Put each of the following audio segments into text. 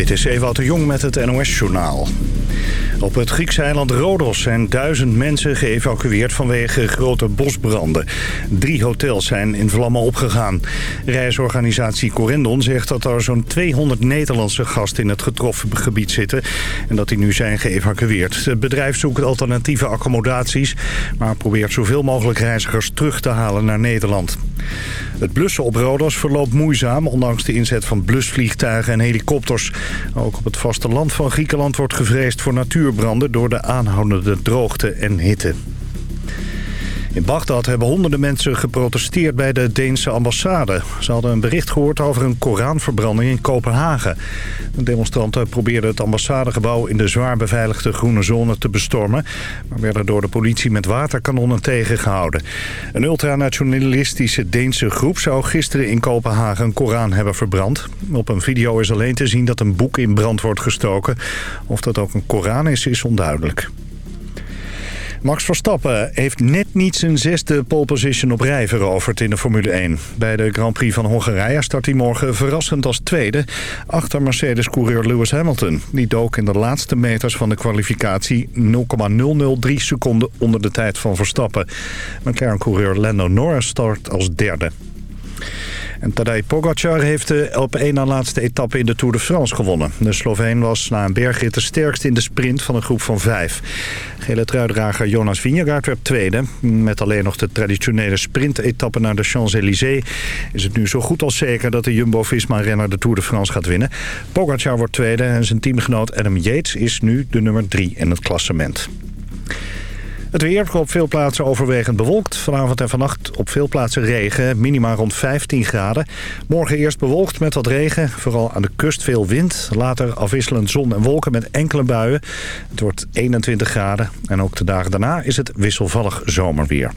Dit is Ewout de Jong met het NOS-journaal. Op het Griekse eiland Rodos zijn duizend mensen geëvacueerd vanwege grote bosbranden. Drie hotels zijn in vlammen opgegaan. Reisorganisatie Corendon zegt dat er zo'n 200 Nederlandse gasten in het getroffen gebied zitten... en dat die nu zijn geëvacueerd. Het bedrijf zoekt alternatieve accommodaties... maar probeert zoveel mogelijk reizigers terug te halen naar Nederland. Het blussen op Rodos verloopt moeizaam... ondanks de inzet van blusvliegtuigen en helikopters. Ook op het vasteland van Griekenland wordt gevreesd voor natuurbranden... door de aanhoudende droogte en hitte. In Bagdad hebben honderden mensen geprotesteerd bij de Deense ambassade. Ze hadden een bericht gehoord over een Koranverbranding in Kopenhagen. De demonstranten probeerden het ambassadegebouw in de zwaar beveiligde groene zone te bestormen... maar werden door de politie met waterkanonnen tegengehouden. Een ultranationalistische Deense groep zou gisteren in Kopenhagen een Koran hebben verbrand. Op een video is alleen te zien dat een boek in brand wordt gestoken. Of dat ook een Koran is, is onduidelijk. Max Verstappen heeft net niet zijn zesde pole position op rij veroverd in de Formule 1. Bij de Grand Prix van Hongarije start hij morgen verrassend als tweede... achter Mercedes-coureur Lewis Hamilton. Die dook in de laatste meters van de kwalificatie 0,003 seconden onder de tijd van Verstappen. McLaren-coureur Lando Norris start als derde. En Tadej Pogacar heeft de op één na laatste etappe in de Tour de France gewonnen. De Sloveen was na een bergrit de sterkste in de sprint van een groep van vijf. Gele truidrager Jonas Vingegaard werd tweede. Met alleen nog de traditionele sprintetappe naar de Champs-Élysées... is het nu zo goed als zeker dat de Jumbo-Visma-renner de Tour de France gaat winnen. Pogacar wordt tweede en zijn teamgenoot Adam Yates is nu de nummer drie in het klassement. Het weer op veel plaatsen overwegend bewolkt. Vanavond en vannacht op veel plaatsen regen. Minima rond 15 graden. Morgen eerst bewolkt met wat regen. Vooral aan de kust veel wind. Later afwisselend zon en wolken met enkele buien. Het wordt 21 graden. En ook de dagen daarna is het wisselvallig zomerweer.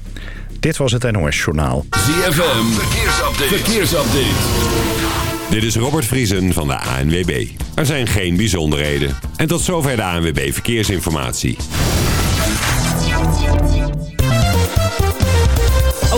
Dit was het NOS Journaal. ZFM. Verkeersupdate. Verkeersupdate. Dit is Robert Vriesen van de ANWB. Er zijn geen bijzonderheden. En tot zover de ANWB Verkeersinformatie.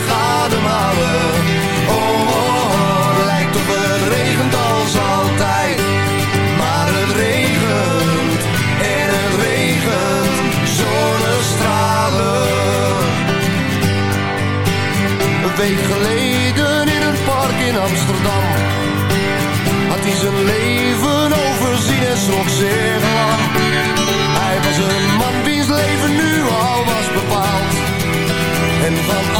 rustig ademhalen. Oh, oh, oh, lijkt op het regent als altijd. Maar het regent en het regent zonnestralen. Een week geleden in een park in Amsterdam Had hij zijn leven overzien en schrok zeer lang Hij was een man wiens leven nu al was bepaald En van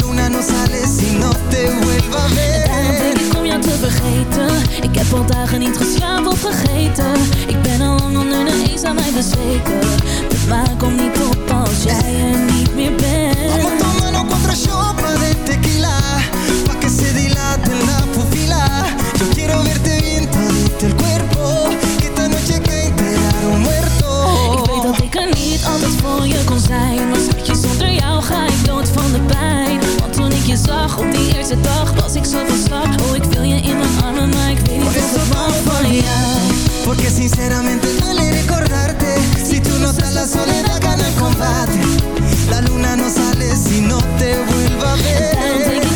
luna no sale si no te vuelva a Daarom denk ver ik om jou te vergeten. Ik heb al dagen niet geslapen of vergeten. Ik ben al lang onder de eens aan mij bezweken. Maan op die eerste dag Was ik zo van slag. Oh, ik wil je in mijn armen Maar ik weet niet of ik tomo pa' van jou Porque sinceramente duele recordarte. Si tú no estás la soledad gana el combate. La luna no sale si no te vuelva a ver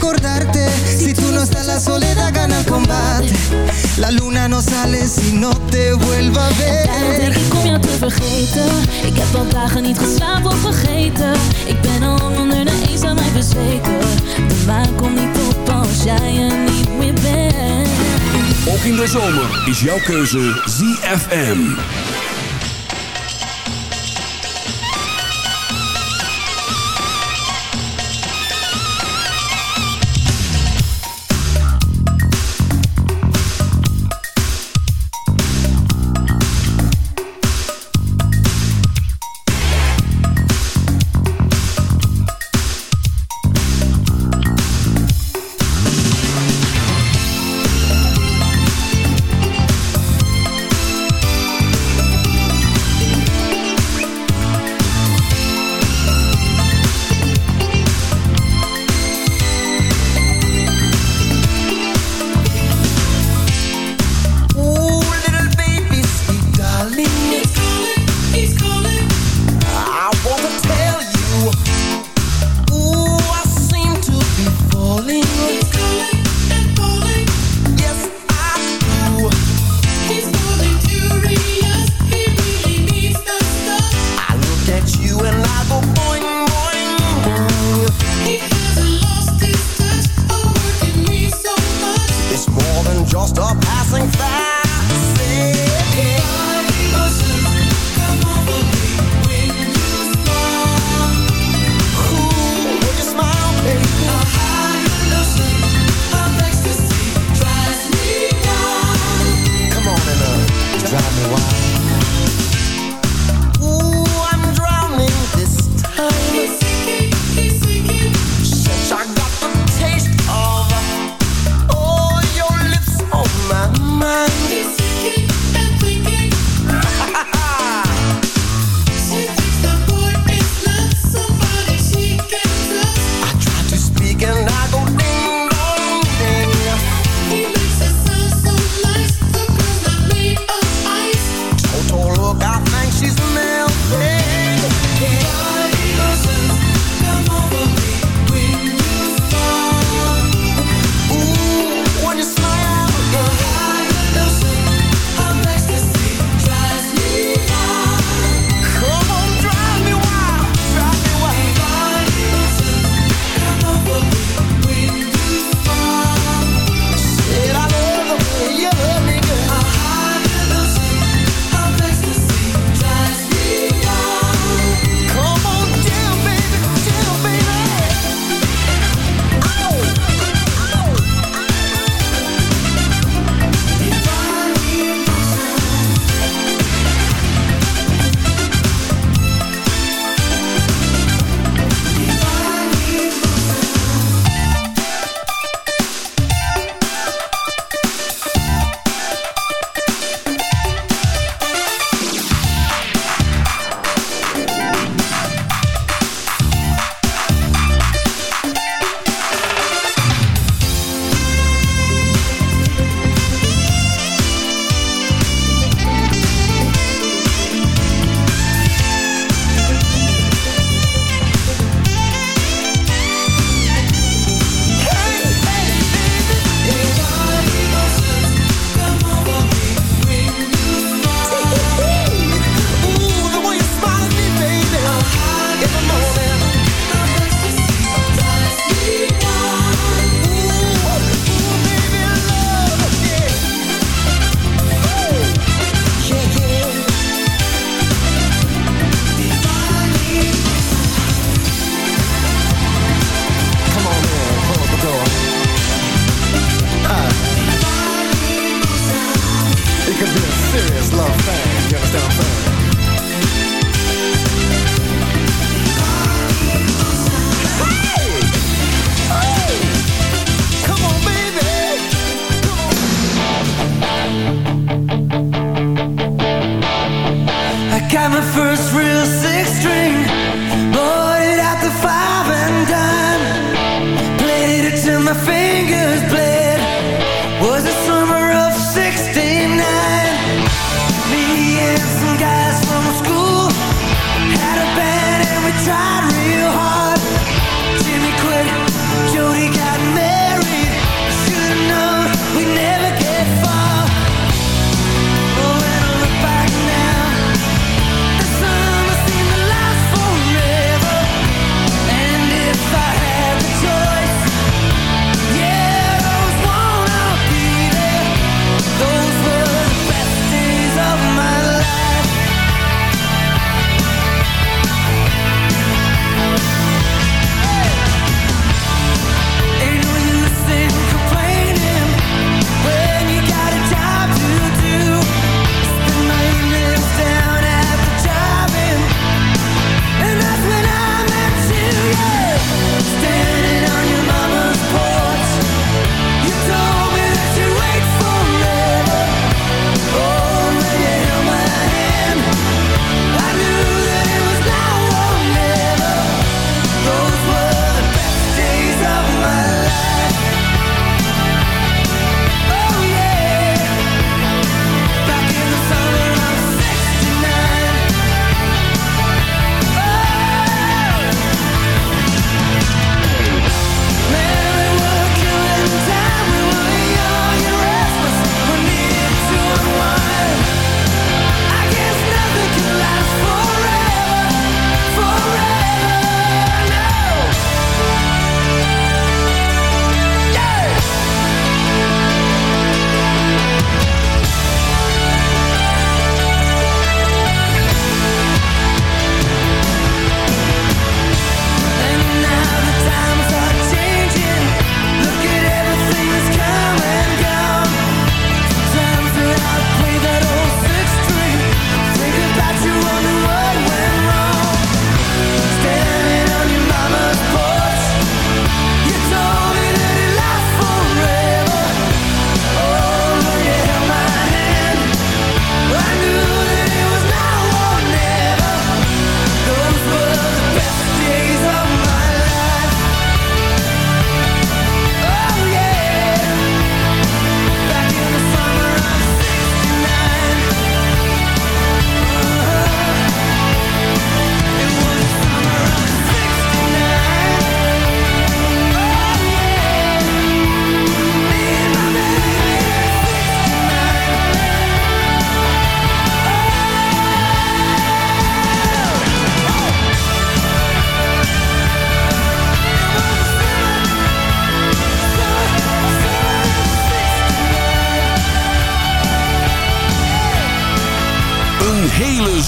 no la soledad gana el combate. La luna no sale si no te vuelva a Daarom denk ver ik om jou te vergeten? Ik heb al dagen niet geslapen of vergeten. Ik ben al lang onder de eens aan mij bezweken. De maan komt niet op als jij er niet meer bent. Ook in de zomer is jouw keuze ZFM.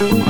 The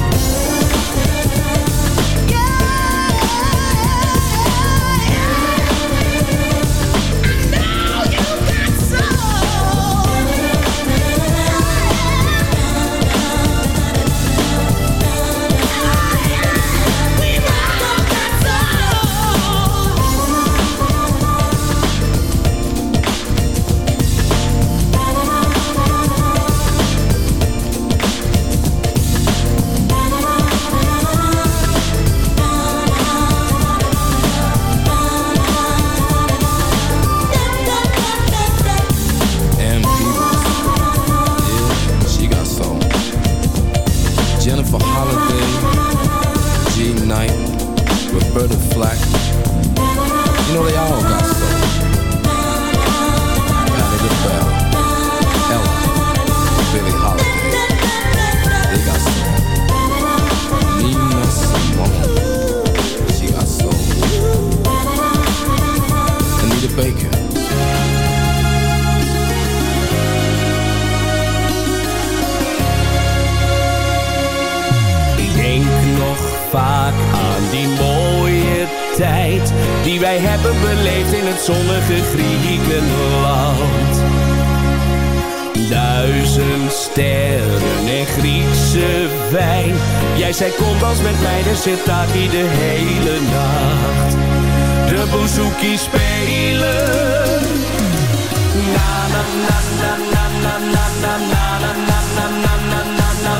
Jij zei kom als met mij de sitaki de hele nacht. De bouzouki spelen. Na na na na na na na na na na na na na na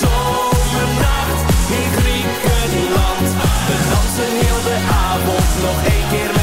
zomernacht in Griekenland. We dansen heel de avond nog één keer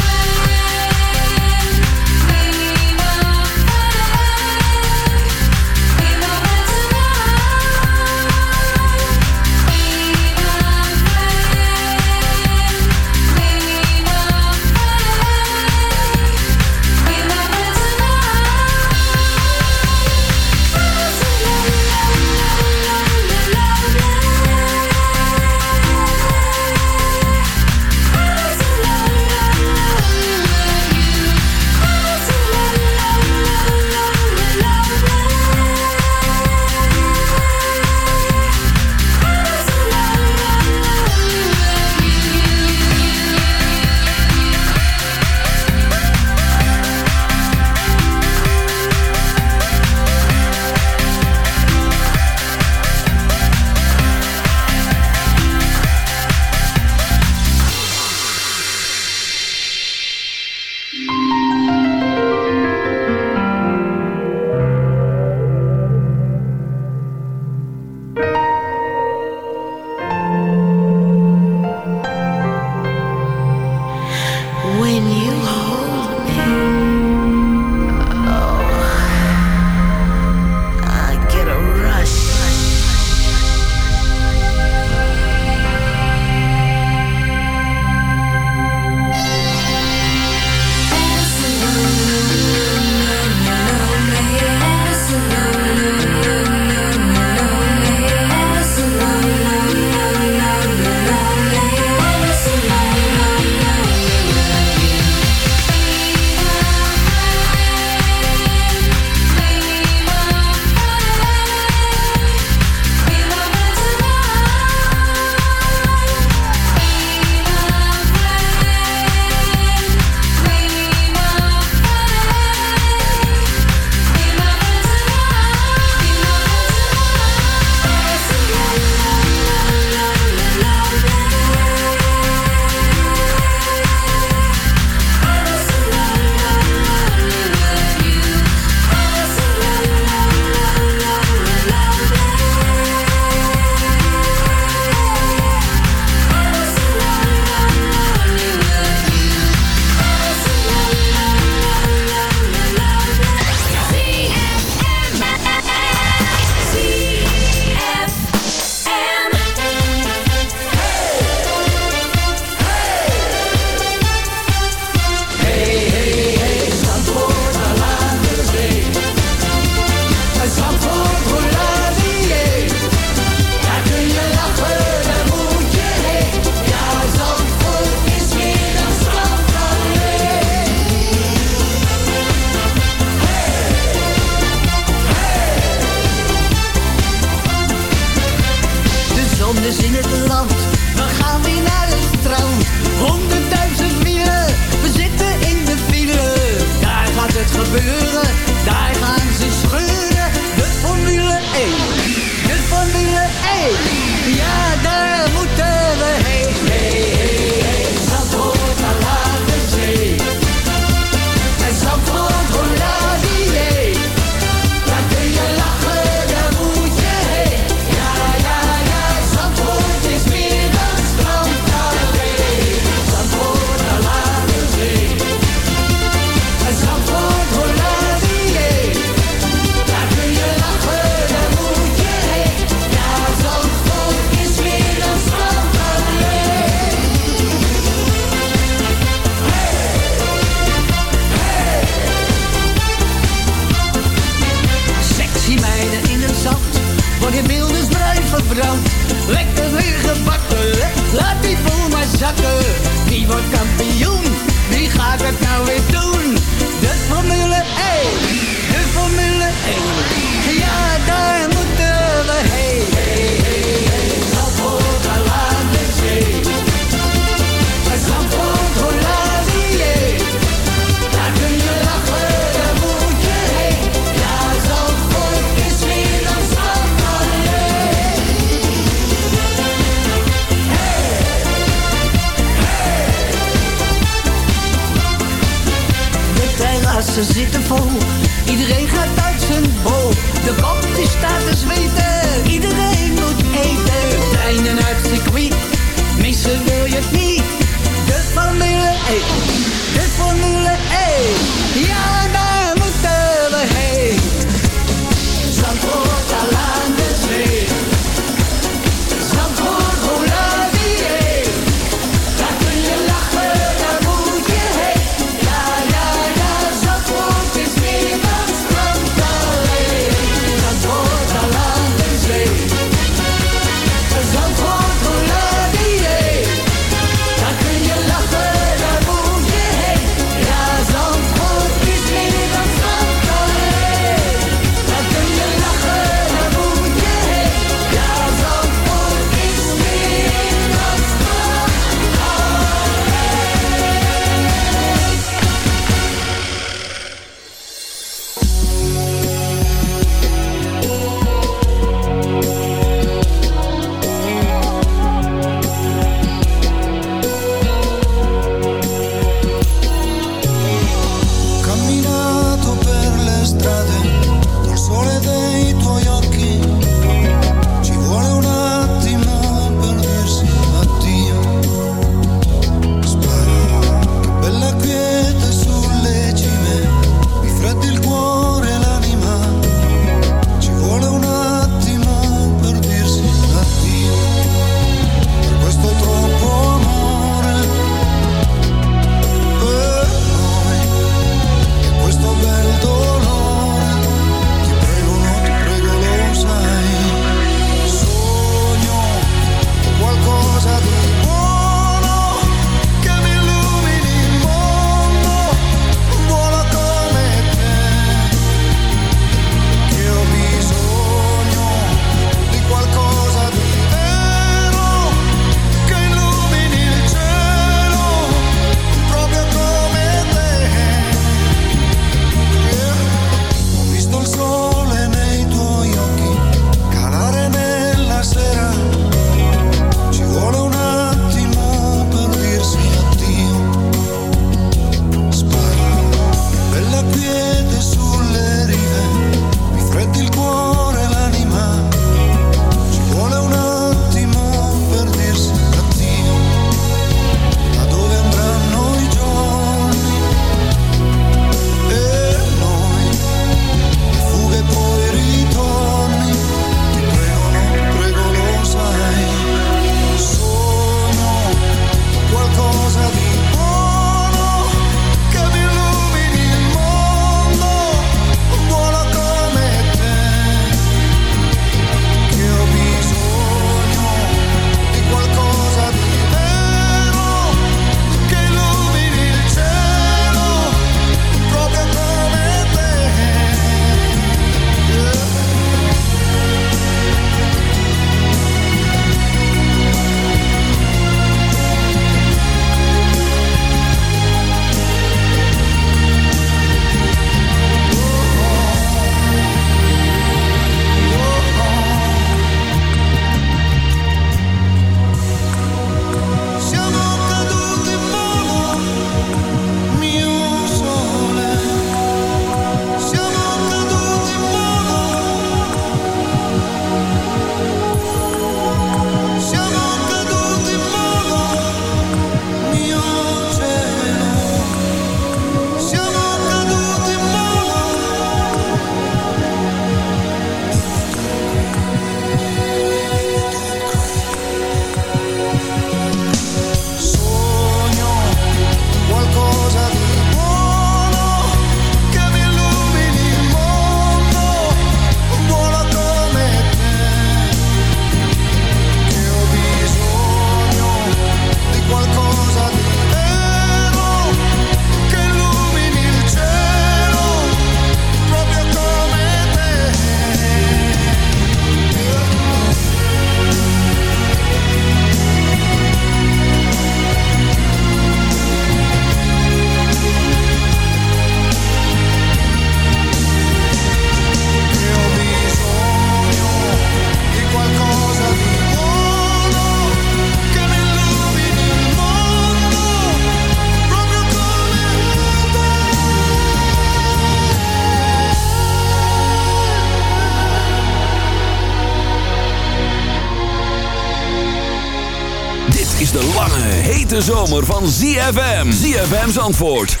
de lange, hete zomer van ZFM. ZFM's antwoord, 106.9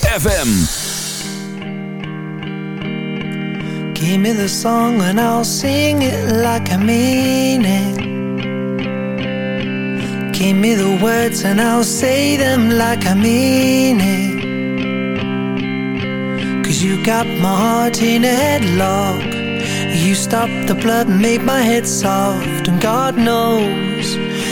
FM. Give me the song and I'll sing it like I mean it. Give me the words and I'll say them like I mean it. Cause you got my heart in a headlock. You stopped the blood and made my head soft. And God knows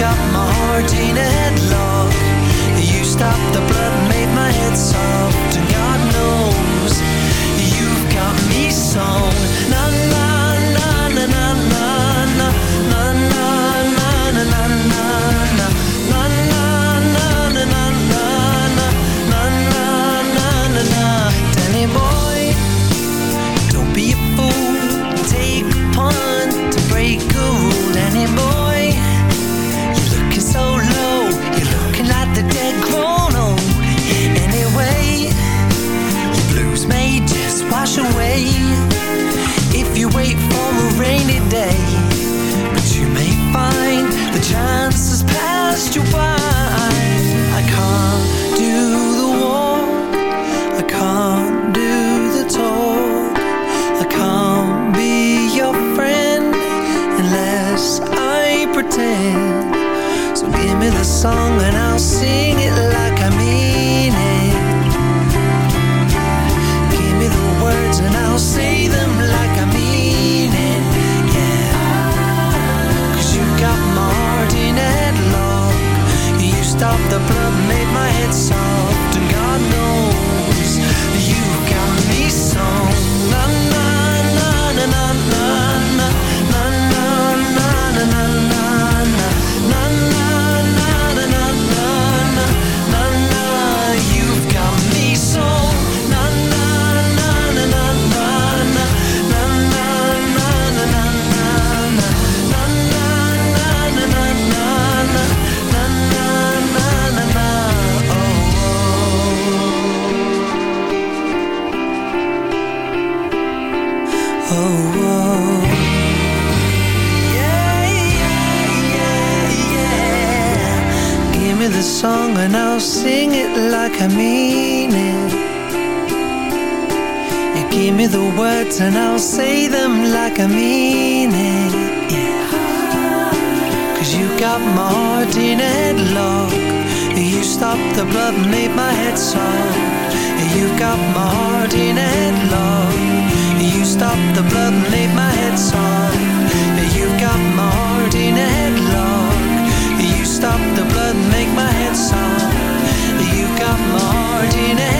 Got my heart in a headlock. You stopped the blood made my head soft. And God knows you've got me sewn. Me the words and I'll say them like I mean it. Yeah. Cause you got my heart in a headlock. You stopped the blood and made my head soft. You got my heart in a headlock. You stopped the blood and made my head soft. You got my heart in a headlock. You stopped the blood and make my head soft. You got my heart in headlock.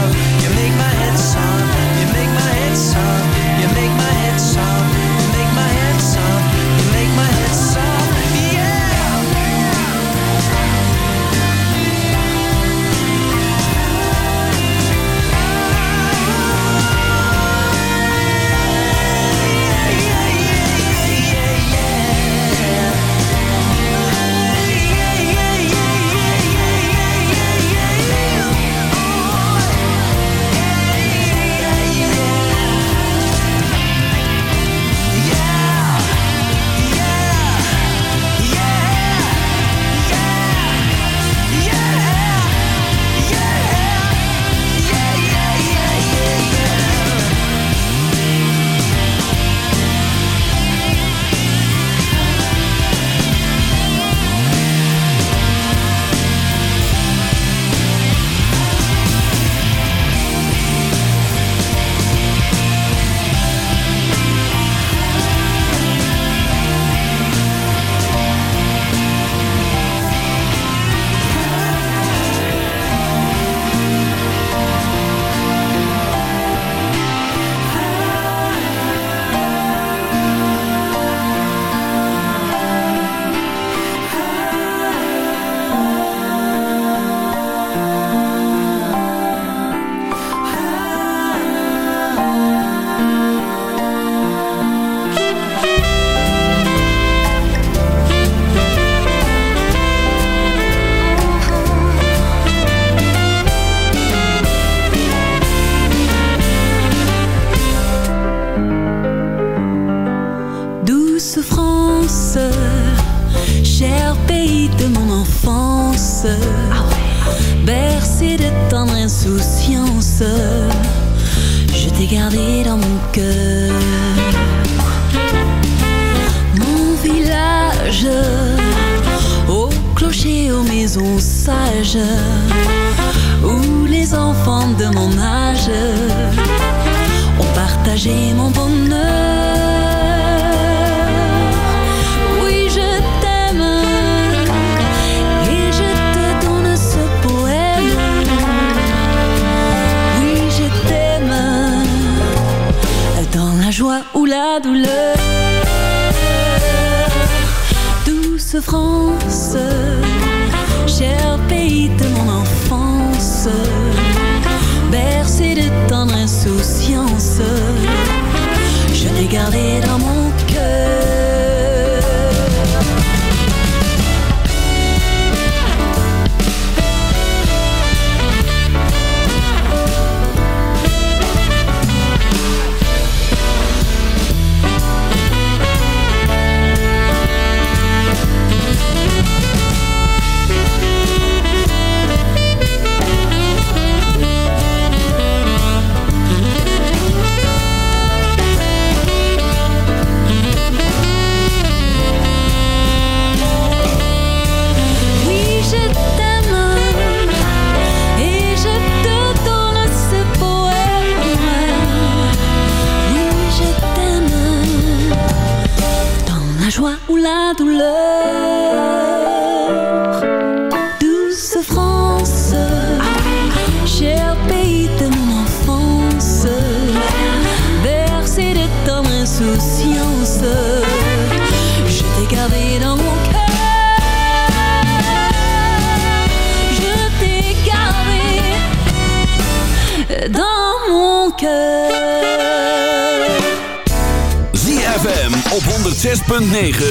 9.